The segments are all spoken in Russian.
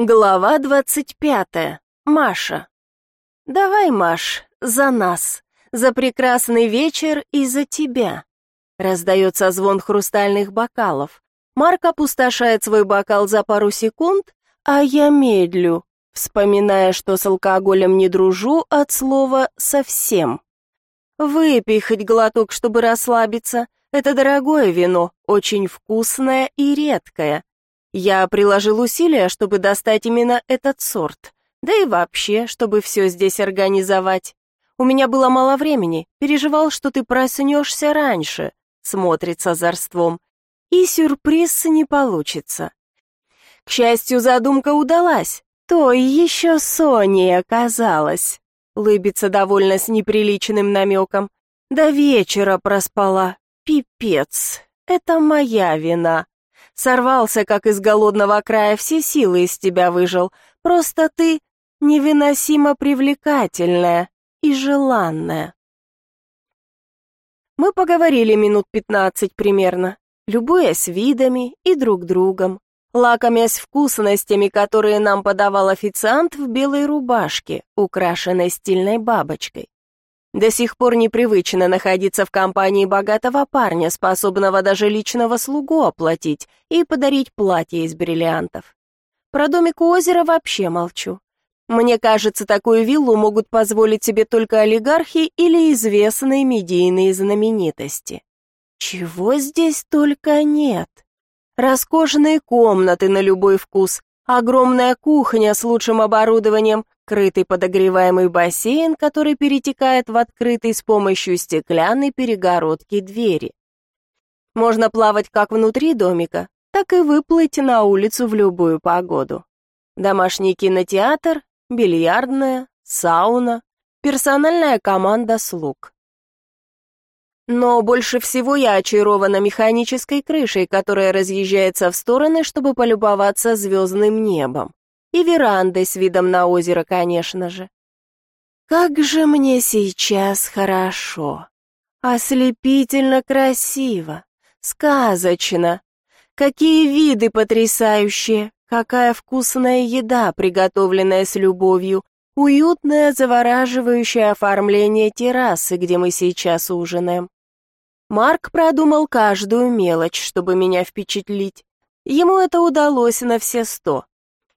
Глава двадцать пятая. Маша. Давай, Маш, за нас, за прекрасный вечер и за тебя. Раздается звон хрустальных бокалов. Марк опустошает свой бокал за пару секунд, а я медлю, вспоминая, что с алкоголем не дружу от слова совсем. Выпей хоть глоток, чтобы расслабиться. Это дорогое вино, очень вкусное и редкое. Я приложил усилия, чтобы достать именно этот сорт. Да и вообще, чтобы все здесь организовать. У меня было мало времени, переживал, что ты проснешься раньше, смотрит с озорством. И сюрприз не получится. К счастью, задумка удалась. То еще Соней оказалась. Лыбится довольно с неприличным намеком. До вечера проспала. Пипец. Это моя вина. Сорвался, как из голодного края, все силы из тебя выжил. Просто ты невыносимо привлекательная и желанная. Мы поговорили минут пятнадцать примерно, любуясь видами и друг другом, лакомясь вкусностями, которые нам подавал официант в белой рубашке, украшенной стильной бабочкой. До сих пор непривычно находиться в компании богатого парня, способного даже личного слугу оплатить и подарить платье из бриллиантов. Про домик у озера вообще молчу. Мне кажется, такую виллу могут позволить себе только олигархи или известные медийные знаменитости. Чего здесь только нет. Роскошные комнаты на любой вкус, огромная кухня с лучшим оборудованием, крытый подогреваемый бассейн, который перетекает в открытый с помощью стеклянной перегородки двери. Можно плавать как внутри домика, так и выплыть на улицу в любую погоду. Домашний кинотеатр, бильярдная, сауна, персональная команда слуг. Но больше всего я очарована механической крышей, которая разъезжается в стороны, чтобы полюбоваться звездным небом и верандой с видом на озеро, конечно же. Как же мне сейчас хорошо, ослепительно красиво, сказочно. Какие виды потрясающие, какая вкусная еда, приготовленная с любовью, уютное завораживающее оформление террасы, где мы сейчас ужинаем. Марк продумал каждую мелочь, чтобы меня впечатлить. Ему это удалось на все сто.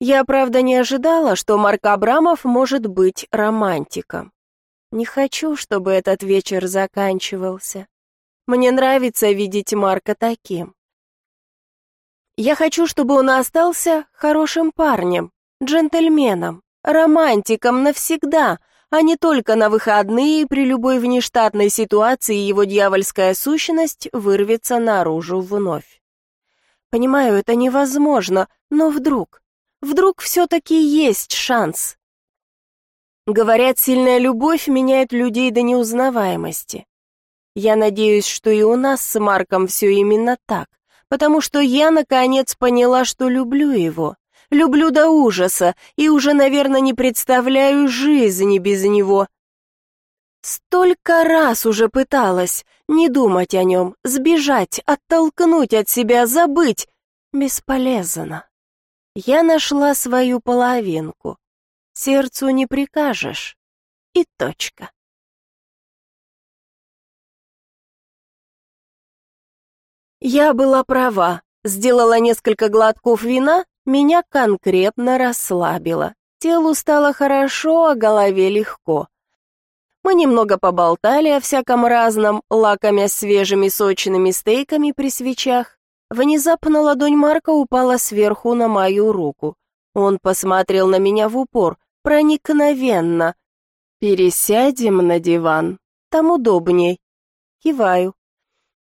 Я, правда, не ожидала, что Марк Абрамов может быть романтиком. Не хочу, чтобы этот вечер заканчивался. Мне нравится видеть Марка таким. Я хочу, чтобы он остался хорошим парнем, джентльменом, романтиком навсегда, а не только на выходные при любой внештатной ситуации его дьявольская сущность вырвется наружу вновь. Понимаю, это невозможно, но вдруг... Вдруг все-таки есть шанс. Говорят, сильная любовь меняет людей до неузнаваемости. Я надеюсь, что и у нас с Марком все именно так, потому что я, наконец, поняла, что люблю его. Люблю до ужаса и уже, наверное, не представляю жизни без него. Столько раз уже пыталась не думать о нем, сбежать, оттолкнуть от себя, забыть. Бесполезно. Я нашла свою половинку. Сердцу не прикажешь. И точка. Я была права. Сделала несколько глотков вина, меня конкретно расслабило. Телу стало хорошо, а голове легко. Мы немного поболтали о всяком разном, лакомя свежими сочными стейками при свечах. Внезапно ладонь Марка упала сверху на мою руку. Он посмотрел на меня в упор, проникновенно. «Пересядем на диван, там удобней». Киваю.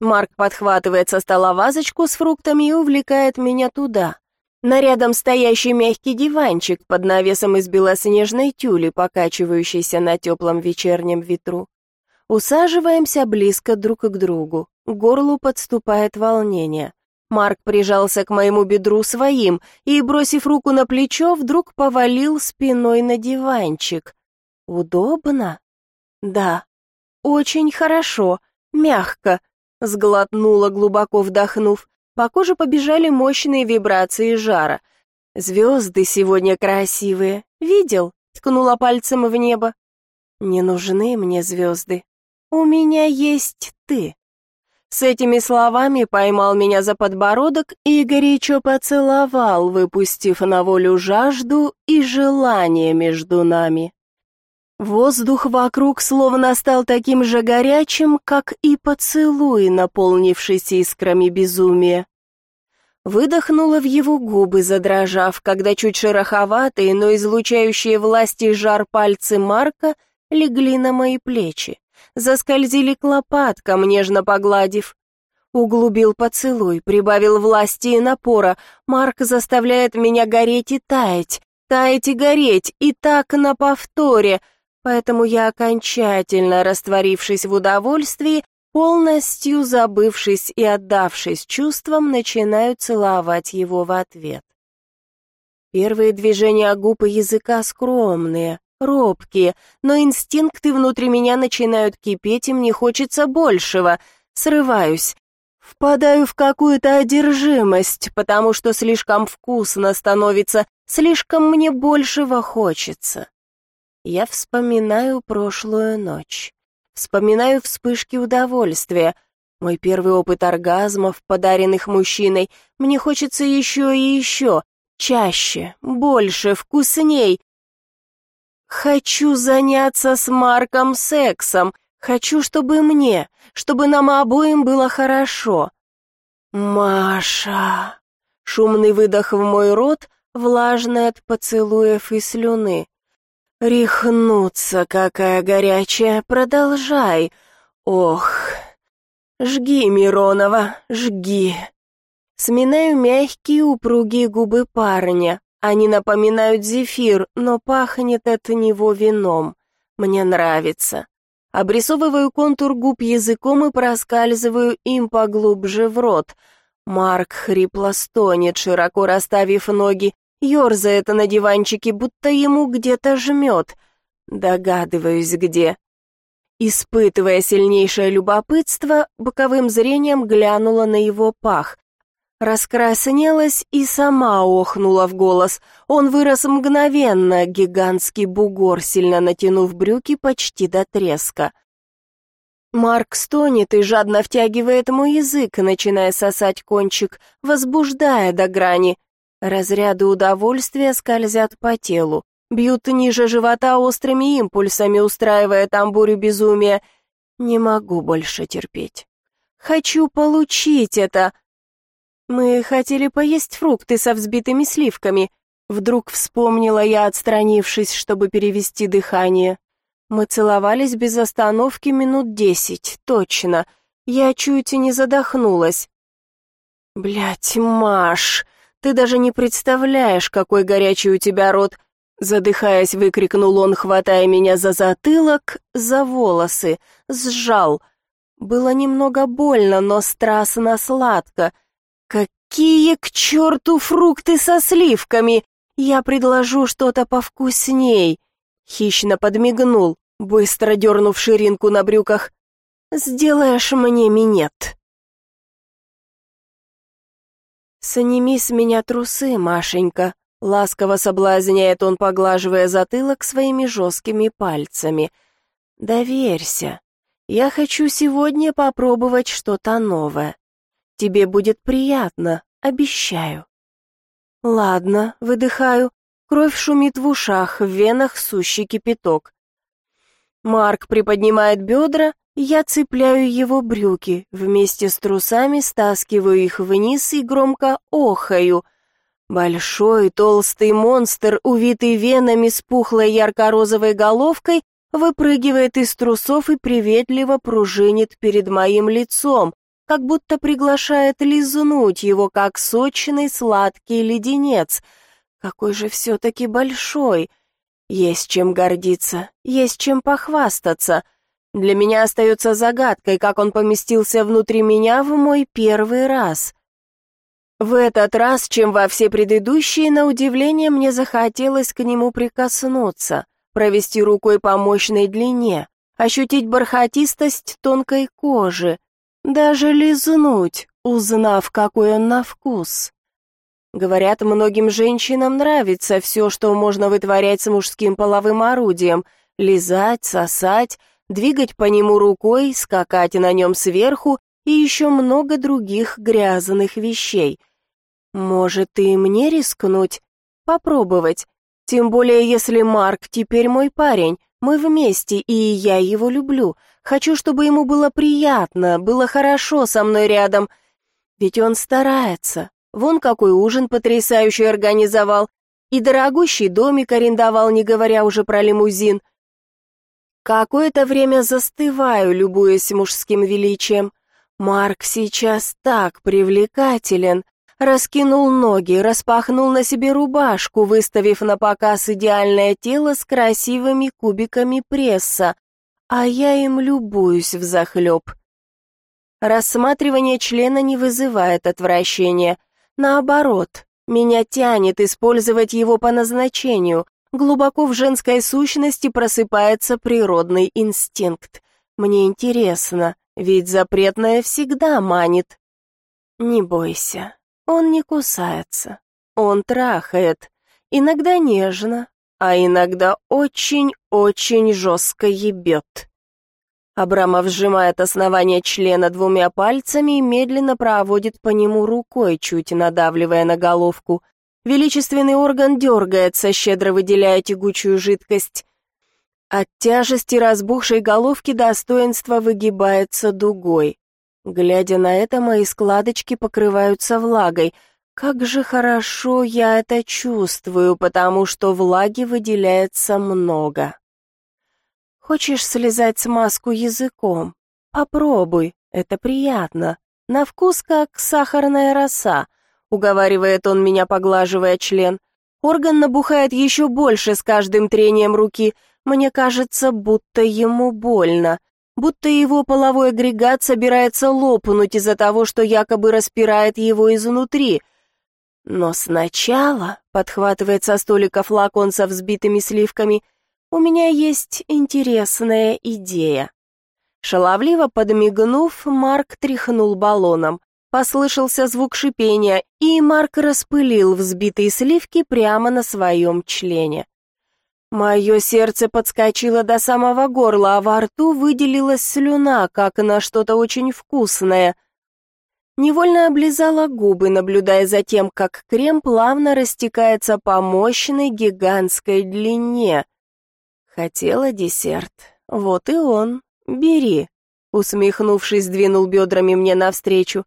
Марк подхватывает со стола вазочку с фруктами и увлекает меня туда. На рядом стоящий мягкий диванчик под навесом из белоснежной тюли, покачивающейся на теплом вечернем ветру. Усаживаемся близко друг к другу. К горлу подступает волнение. Марк прижался к моему бедру своим и, бросив руку на плечо, вдруг повалил спиной на диванчик. Удобно? Да. Очень хорошо, мягко, сглотнула, глубоко вдохнув. По коже побежали мощные вибрации жара. Звезды сегодня красивые. Видел? Ткнула пальцем в небо. Не нужны мне звезды. У меня есть ты. С этими словами поймал меня за подбородок и горячо поцеловал, выпустив на волю жажду и желание между нами. Воздух вокруг словно стал таким же горячим, как и поцелуй, наполнившийся искрами безумия. Выдохнула в его губы, задрожав, когда чуть шероховатые, но излучающие власти жар пальцы Марка легли на мои плечи, заскользили к лопаткам, нежно погладив. Углубил поцелуй, прибавил власти и напора. Марк заставляет меня гореть и таять, таять и гореть, и так на повторе — Поэтому я, окончательно растворившись в удовольствии, полностью забывшись и отдавшись чувствам, начинаю целовать его в ответ. Первые движения губ и языка скромные, робкие, но инстинкты внутри меня начинают кипеть, и мне хочется большего. Срываюсь, впадаю в какую-то одержимость, потому что слишком вкусно становится, слишком мне большего хочется. Я вспоминаю прошлую ночь. Вспоминаю вспышки удовольствия. Мой первый опыт оргазмов, подаренных мужчиной. Мне хочется еще и еще. Чаще, больше, вкусней. Хочу заняться с Марком сексом. Хочу, чтобы мне, чтобы нам обоим было хорошо. Маша. Шумный выдох в мой рот, влажный от поцелуев и слюны. Рехнуться, какая горячая, продолжай. Ох, жги, Миронова, жги. Сминаю мягкие упругие губы парня. Они напоминают зефир, но пахнет от него вином. Мне нравится. Обрисовываю контур губ языком и проскальзываю им поглубже в рот. Марк хрипло стонет, широко расставив ноги, Ёрзает на диванчике, будто ему где-то жмет. Догадываюсь, где. Испытывая сильнейшее любопытство, боковым зрением глянула на его пах. Раскраснелась и сама охнула в голос. Он вырос мгновенно, гигантский бугор, сильно натянув брюки почти до треска. Марк стонет и жадно втягивает мой язык, начиная сосать кончик, возбуждая до грани. Разряды удовольствия скользят по телу, бьют ниже живота острыми импульсами, устраивая там бурю безумия. Не могу больше терпеть. Хочу получить это. Мы хотели поесть фрукты со взбитыми сливками. Вдруг вспомнила я, отстранившись, чтобы перевести дыхание. Мы целовались без остановки минут десять, точно. Я чуть и не задохнулась. Блять, Маш, ты даже не представляешь, какой горячий у тебя рот!» Задыхаясь, выкрикнул он, хватая меня за затылок, за волосы, сжал. Было немного больно, но страстно сладко. «Какие к черту фрукты со сливками! Я предложу что-то повкусней!» Хищно подмигнул, быстро дернув ширинку на брюках. «Сделаешь мне минет!» «Сними с меня трусы, Машенька», — ласково соблазняет он, поглаживая затылок своими жесткими пальцами. «Доверься. Я хочу сегодня попробовать что-то новое. Тебе будет приятно, обещаю». «Ладно», — выдыхаю. Кровь шумит в ушах, в венах сущий кипяток. Марк приподнимает бедра, я цепляю его брюки, вместе с трусами стаскиваю их вниз и громко охаю. Большой толстый монстр, увитый венами с пухлой ярко-розовой головкой, выпрыгивает из трусов и приветливо пружинит перед моим лицом, как будто приглашает лизнуть его, как сочный сладкий леденец. Какой же все-таки большой! Есть чем гордиться, есть чем похвастаться — для меня остается загадкой, как он поместился внутри меня в мой первый раз. В этот раз, чем во все предыдущие, на удивление мне захотелось к нему прикоснуться, провести рукой по мощной длине, ощутить бархатистость тонкой кожи, даже лизнуть, узнав, какой он на вкус. Говорят, многим женщинам нравится все, что можно вытворять с мужским половым орудием. Лизать, сосать, двигать по нему рукой, скакать на нем сверху и еще много других грязных вещей. Может, и мне рискнуть? Попробовать. Тем более, если Марк теперь мой парень, мы вместе, и я его люблю. Хочу, чтобы ему было приятно, было хорошо со мной рядом. Ведь он старается, Вон какой ужин потрясающий организовал. И дорогущий домик арендовал, не говоря уже про лимузин. Какое-то время застываю, любуясь мужским величием. Марк сейчас так привлекателен. Раскинул ноги, распахнул на себе рубашку, выставив на показ идеальное тело с красивыми кубиками пресса, а я им любуюсь взахлеб. Рассматривание члена не вызывает отвращения — Наоборот, меня тянет использовать его по назначению. Глубоко в женской сущности просыпается природный инстинкт. Мне интересно, ведь запретное всегда манит. Не бойся, он не кусается. Он трахает. Иногда нежно, а иногда очень-очень жестко ебет. Абрамов сжимает основание члена двумя пальцами и медленно проводит по нему рукой, чуть надавливая на головку. Величественный орган дергается, щедро выделяя тягучую жидкость. От тяжести разбухшей головки достоинство выгибается дугой. Глядя на это, мои складочки покрываются влагой. Как же хорошо я это чувствую, потому что влаги выделяется много. Хочешь слезать смазку языком? Попробуй, это приятно. На вкус как сахарная роса, уговаривает он меня, поглаживая член. Орган набухает еще больше с каждым трением руки. Мне кажется, будто ему больно, будто его половой агрегат собирается лопнуть из-за того, что якобы распирает его изнутри. Но сначала, подхватывает со столика флакон со взбитыми сливками, — «У меня есть интересная идея». Шаловливо подмигнув, Марк тряхнул баллоном. Послышался звук шипения, и Марк распылил взбитые сливки прямо на своем члене. Мое сердце подскочило до самого горла, а во рту выделилась слюна, как на что-то очень вкусное. Невольно облизала губы, наблюдая за тем, как крем плавно растекается по мощной гигантской длине. Хотела десерт. Вот и он. Бери. Усмехнувшись, двинул бедрами мне навстречу.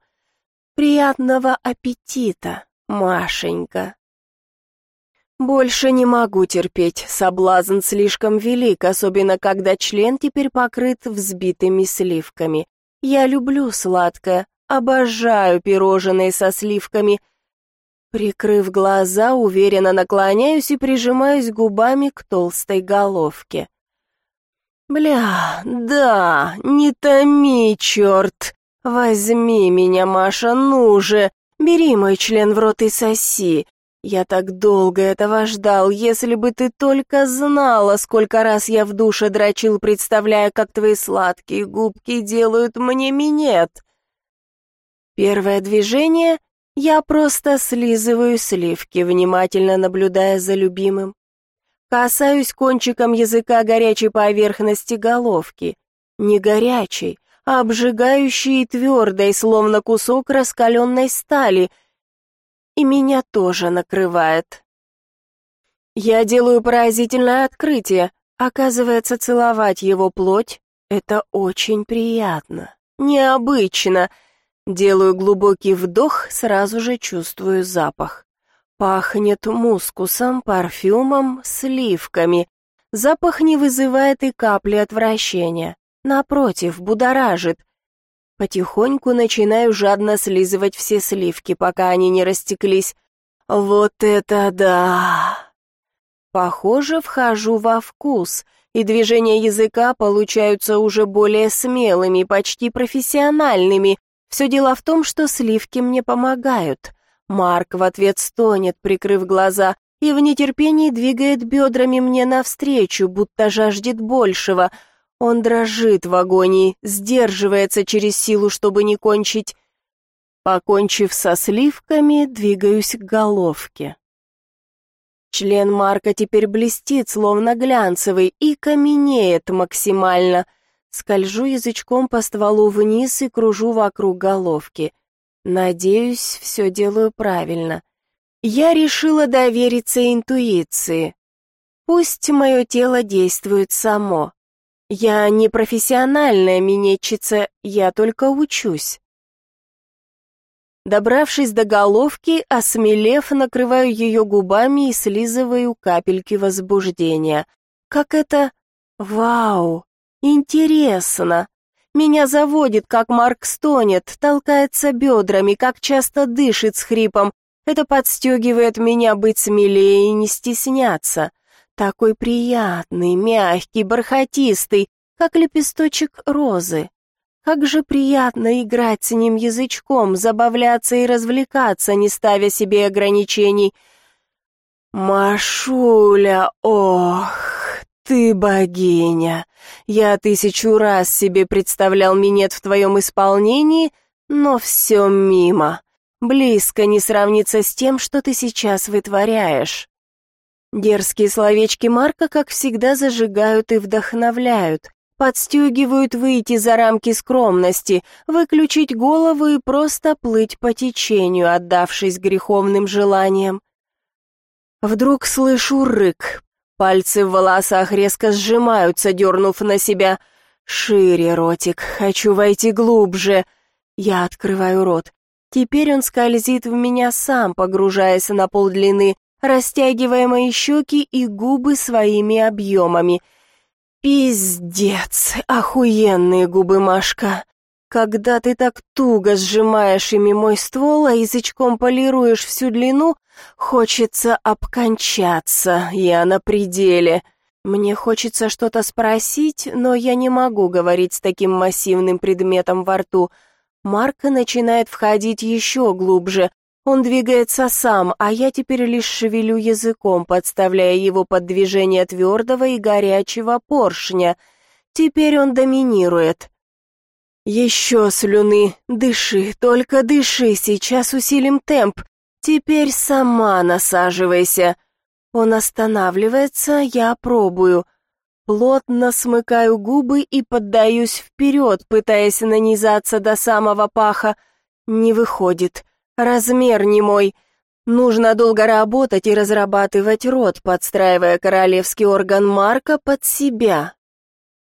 Приятного аппетита, Машенька. Больше не могу терпеть, соблазн слишком велик, особенно когда член теперь покрыт взбитыми сливками. Я люблю сладкое, обожаю пирожные со сливками — Прикрыв глаза, уверенно наклоняюсь и прижимаюсь губами к толстой головке. «Бля, да, не томи, черт! Возьми меня, Маша, ну же! Бери мой член в рот и соси! Я так долго этого ждал, если бы ты только знала, сколько раз я в душе дрочил, представляя, как твои сладкие губки делают мне минет!» Первое движение — я просто слизываю сливки, внимательно наблюдая за любимым. Касаюсь кончиком языка горячей поверхности головки. Не горячей, обжигающей и твердой, словно кусок раскаленной стали. И меня тоже накрывает. Я делаю поразительное открытие. Оказывается, целовать его плоть — это очень приятно, необычно — Делаю глубокий вдох, сразу же чувствую запах. Пахнет мускусом, парфюмом, сливками. Запах не вызывает и капли отвращения. Напротив, будоражит. Потихоньку начинаю жадно слизывать все сливки, пока они не растеклись. Вот это да! Похоже, вхожу во вкус, и движения языка получаются уже более смелыми, почти профессиональными, все дело в том, что сливки мне помогают. Марк в ответ стонет, прикрыв глаза, и в нетерпении двигает бедрами мне навстречу, будто жаждет большего. Он дрожит в агонии, сдерживается через силу, чтобы не кончить. Покончив со сливками, двигаюсь к головке. Член Марка теперь блестит, словно глянцевый, и каменеет максимально. Скольжу язычком по стволу вниз и кружу вокруг головки. Надеюсь, все делаю правильно. Я решила довериться интуиции. Пусть мое тело действует само. Я не профессиональная минетчица, я только учусь. Добравшись до головки, осмелев, накрываю ее губами и слизываю капельки возбуждения. Как это... Вау! Интересно! Меня заводит, как Марк стонет, толкается бедрами, как часто дышит с хрипом. Это подстегивает меня быть смелее и не стесняться. Такой приятный, мягкий, бархатистый, как лепесточек розы. Как же приятно играть с ним язычком, забавляться и развлекаться, не ставя себе ограничений. Машуля, ох, ты богиня. Я тысячу раз себе представлял минет в твоем исполнении, но все мимо. Близко не сравнится с тем, что ты сейчас вытворяешь. Дерзкие словечки Марка, как всегда, зажигают и вдохновляют подстегивают выйти за рамки скромности, выключить голову и просто плыть по течению, отдавшись греховным желаниям. Вдруг слышу рык. Пальцы в волосах резко сжимаются, дернув на себя. «Шире, ротик, хочу войти глубже». Я открываю рот. Теперь он скользит в меня сам, погружаясь на полдлины, растягивая мои щеки и губы своими объемами — Пиздец, охуенные губы, Машка. Когда ты так туго сжимаешь ими мой ствол, а язычком полируешь всю длину, хочется обкончаться, я на пределе. Мне хочется что-то спросить, но я не могу говорить с таким массивным предметом во рту. Марка начинает входить еще глубже, он двигается сам, а я теперь лишь шевелю языком, подставляя его под движение твердого и горячего поршня. Теперь он доминирует. Еще слюны, дыши, только дыши, сейчас усилим темп. Теперь сама насаживайся. Он останавливается, я пробую. Плотно смыкаю губы и поддаюсь вперед, пытаясь нанизаться до самого паха. Не выходит. Размер не мой. Нужно долго работать и разрабатывать рот, подстраивая королевский орган Марка под себя.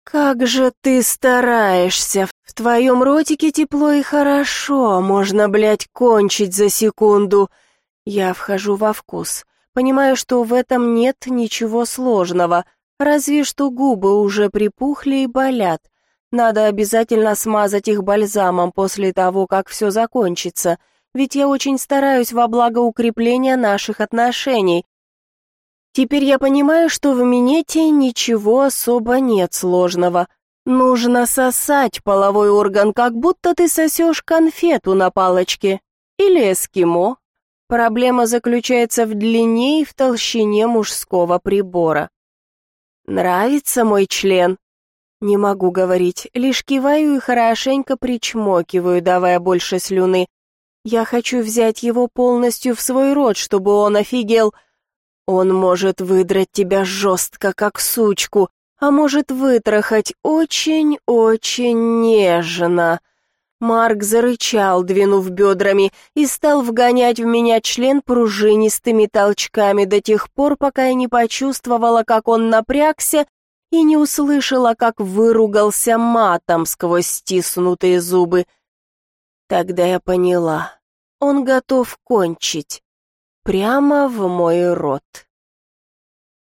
Как же ты стараешься. В твоем ротике тепло и хорошо. Можно, блядь, кончить за секунду. Я вхожу во вкус. Понимаю, что в этом нет ничего сложного. Разве что губы уже припухли и болят. Надо обязательно смазать их бальзамом после того, как все закончится ведь я очень стараюсь во благо укрепления наших отношений. Теперь я понимаю, что в минете ничего особо нет сложного. Нужно сосать половой орган, как будто ты сосешь конфету на палочке. Или эскимо. Проблема заключается в длине и в толщине мужского прибора. Нравится мой член? Не могу говорить, лишь киваю и хорошенько причмокиваю, давая больше слюны. Я хочу взять его полностью в свой рот, чтобы он офигел. Он может выдрать тебя жестко, как сучку, а может вытрахать очень-очень нежно. Марк зарычал, двинув бедрами, и стал вгонять в меня член пружинистыми толчками до тех пор, пока я не почувствовала, как он напрягся, и не услышала, как выругался матом сквозь стиснутые зубы. Тогда я поняла, он готов кончить прямо в мой рот.